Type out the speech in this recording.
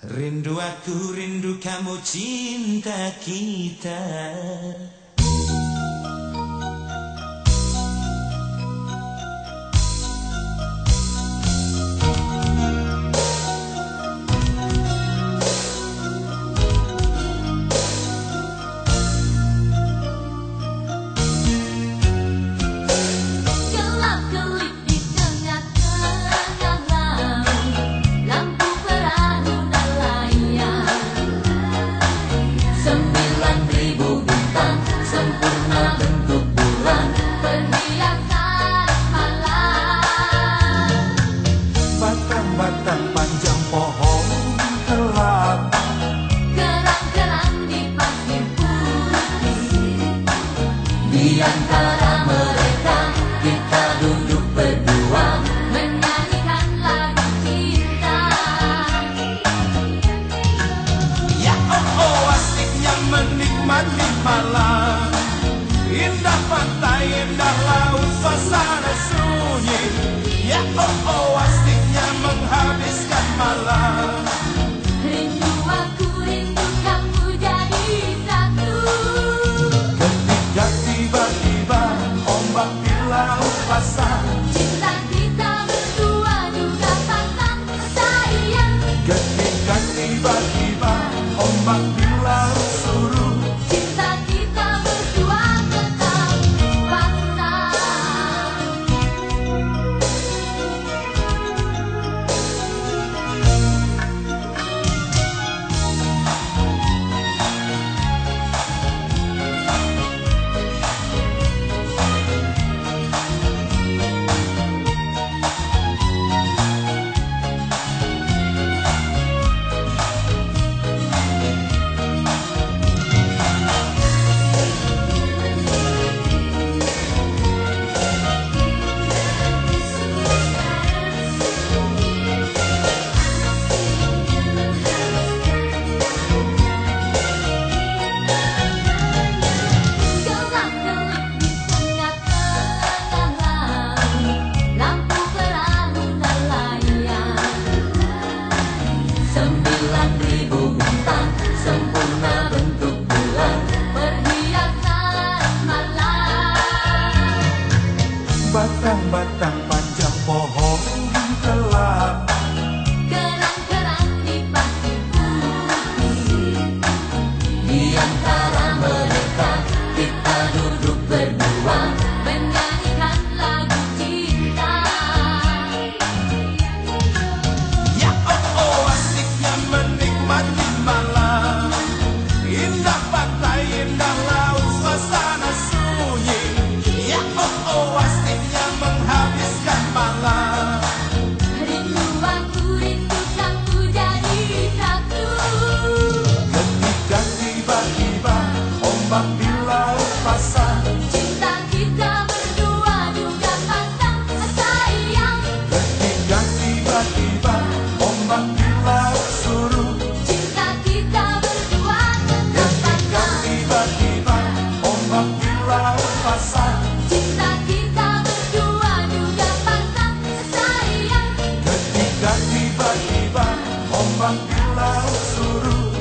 Rindu aku, rindu kamu cinta kita Di antara mereka kita duduk berdua Menyanyikan lagu cinta Ya oh oh asiknya menikmati malam Indah pantai, indah laut, suasana sunyi Ya oh oh sempurna bentuk bulan malam. Batang-batang panjang pohon suru.